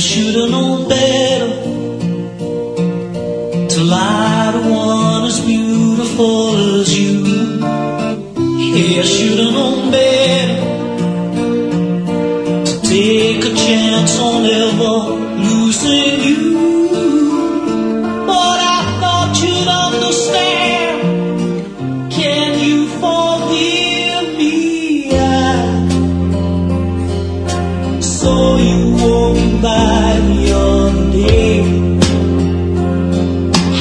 should've known better to lie to one as beautiful as you. Yeah, I should've known better to take a chance on ever losing by the other day.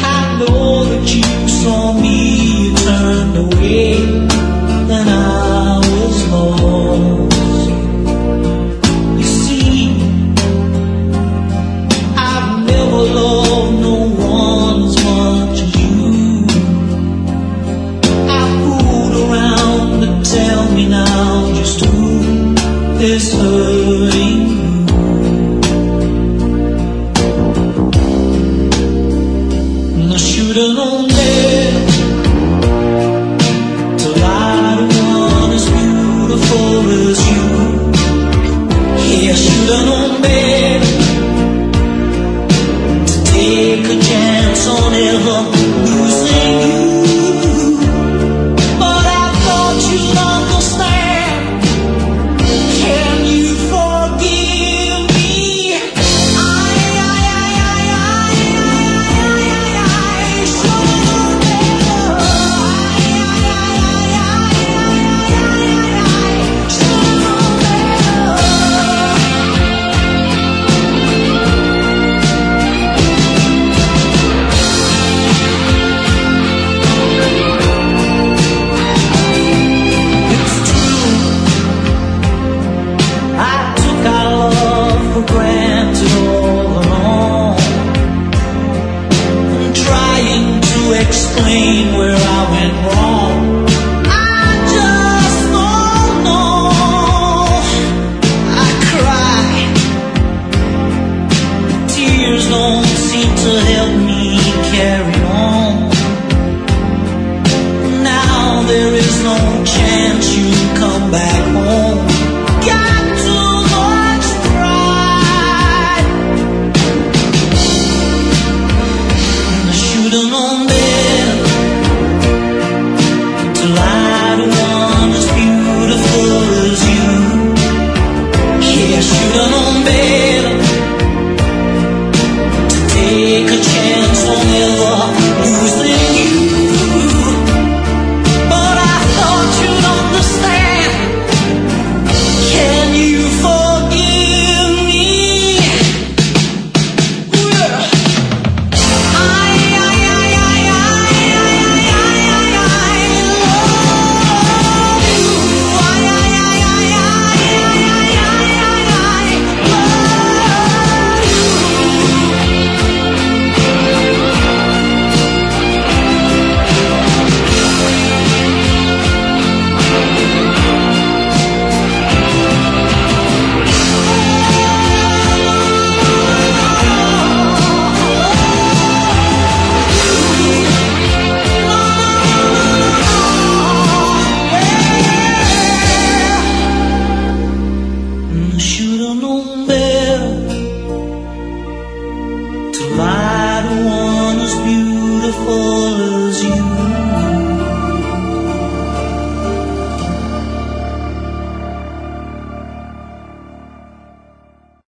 I know that you saw me, you turned away, and I was lost. You see, I've never loved no one as much as you. I fooled around to tell me now just who is hurt. I should have known then to lie as beautiful as you. Yeah, I should have known better to take a chance on ever. explain where I went wrong. for